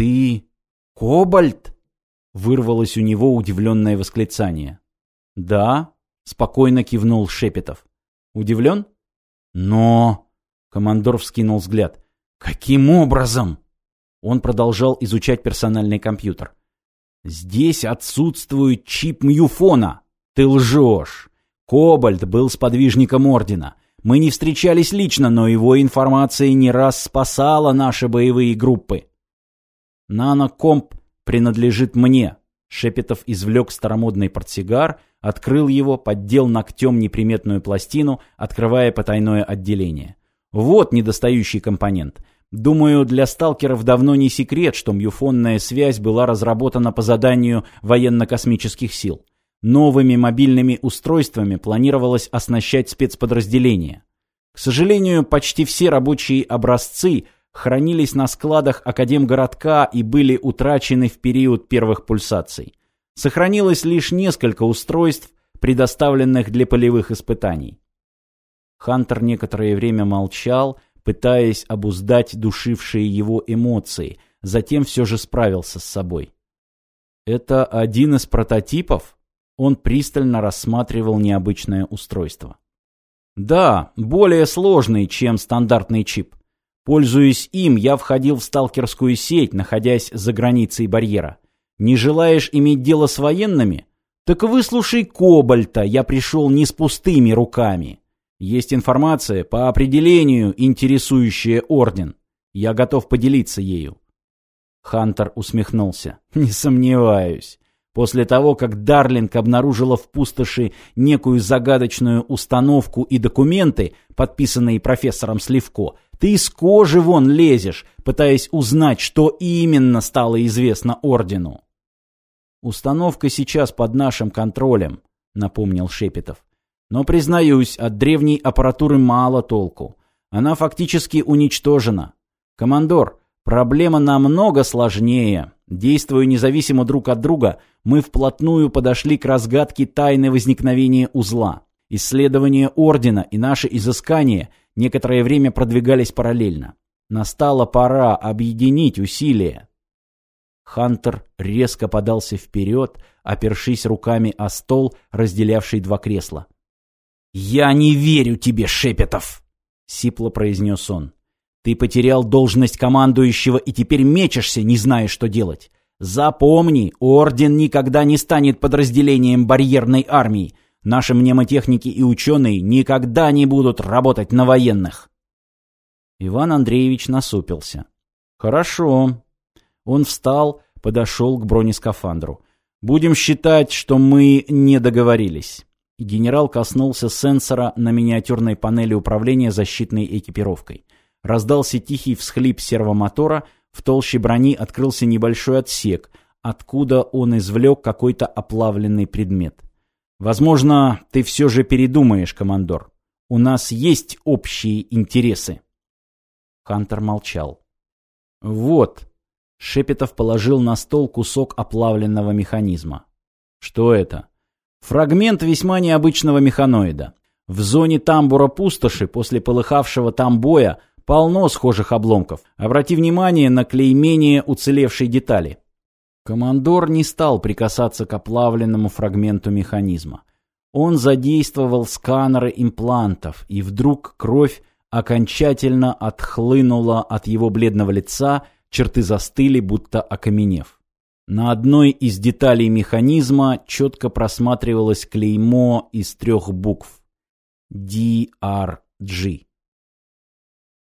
«Ты... Кобальт?» — вырвалось у него удивленное восклицание. «Да», — спокойно кивнул Шепетов. «Удивлен?» «Но...» — командор вскинул взгляд. «Каким образом?» Он продолжал изучать персональный компьютер. «Здесь отсутствует чип Мьюфона. Ты лжешь. Кобальт был сподвижником Ордена. Мы не встречались лично, но его информация не раз спасала наши боевые группы. Нанокомп принадлежит мне. Шепетов извлек старомодный портсигар, открыл его, поддел ногтем неприметную пластину, открывая потайное отделение. Вот недостающий компонент. Думаю, для сталкеров давно не секрет, что мюфонная связь была разработана по заданию военно-космических сил. Новыми мобильными устройствами планировалось оснащать спецподразделения. К сожалению, почти все рабочие образцы хранились на складах Академгородка и были утрачены в период первых пульсаций. Сохранилось лишь несколько устройств, предоставленных для полевых испытаний. Хантер некоторое время молчал, пытаясь обуздать душившие его эмоции, затем все же справился с собой. «Это один из прототипов?» Он пристально рассматривал необычное устройство. Да, более сложный, чем стандартный чип. Пользуясь им, я входил в сталкерскую сеть, находясь за границей барьера. Не желаешь иметь дело с военными? Так выслушай Кобальта, я пришел не с пустыми руками. Есть информация, по определению, интересующая Орден. Я готов поделиться ею. Хантер усмехнулся. Не сомневаюсь. После того, как Дарлинг обнаружила в пустоши некую загадочную установку и документы, подписанные профессором Сливко, ты из кожи вон лезешь, пытаясь узнать, что именно стало известно Ордену. «Установка сейчас под нашим контролем», — напомнил Шепетов. «Но, признаюсь, от древней аппаратуры мало толку. Она фактически уничтожена. Командор, проблема намного сложнее». Действуя независимо друг от друга, мы вплотную подошли к разгадке тайны возникновения узла. Исследования Ордена и наши изыскания некоторое время продвигались параллельно. Настала пора объединить усилия. Хантер резко подался вперед, опершись руками о стол, разделявший два кресла. «Я не верю тебе, Шепетов!» — сипло произнес он. Ты потерял должность командующего и теперь мечешься, не зная, что делать. Запомни, Орден никогда не станет подразделением барьерной армии. Наши мнемотехники и ученые никогда не будут работать на военных. Иван Андреевич насупился. Хорошо. Он встал, подошел к бронескафандру. Будем считать, что мы не договорились. Генерал коснулся сенсора на миниатюрной панели управления защитной экипировкой. Раздался тихий всхлип сервомотора, в толще брони открылся небольшой отсек, откуда он извлек какой-то оплавленный предмет. «Возможно, ты все же передумаешь, командор. У нас есть общие интересы». Хантер молчал. «Вот». Шепетов положил на стол кусок оплавленного механизма. «Что это?» «Фрагмент весьма необычного механоида. В зоне тамбура пустоши после полыхавшего там боя Полно схожих обломков. Обрати внимание на клеймение уцелевшей детали. Командор не стал прикасаться к оплавленному фрагменту механизма. Он задействовал сканеры имплантов, и вдруг кровь окончательно отхлынула от его бледного лица, черты застыли, будто окаменев. На одной из деталей механизма четко просматривалось клеймо из трех букв. DRG.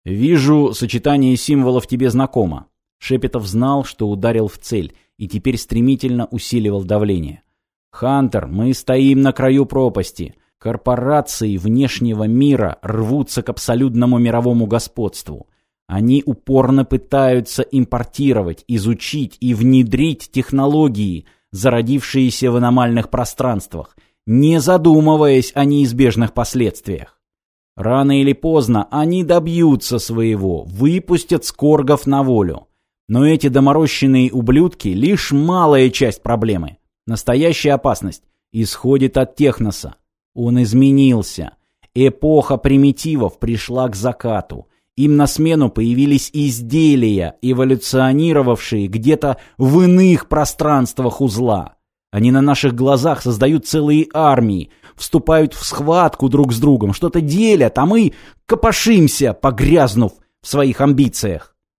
«Вижу, сочетание символов тебе знакомо». Шепетов знал, что ударил в цель, и теперь стремительно усиливал давление. «Хантер, мы стоим на краю пропасти. Корпорации внешнего мира рвутся к абсолютному мировому господству. Они упорно пытаются импортировать, изучить и внедрить технологии, зародившиеся в аномальных пространствах, не задумываясь о неизбежных последствиях. Рано или поздно они добьются своего, выпустят скоргов на волю. Но эти доморощенные ублюдки — лишь малая часть проблемы. Настоящая опасность исходит от техноса. Он изменился. Эпоха примитивов пришла к закату. Им на смену появились изделия, эволюционировавшие где-то в иных пространствах узла. Они на наших глазах создают целые армии, вступают в схватку друг с другом, что-то делят, а мы копошимся, погрязнув в своих амбициях.